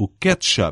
o ketchup.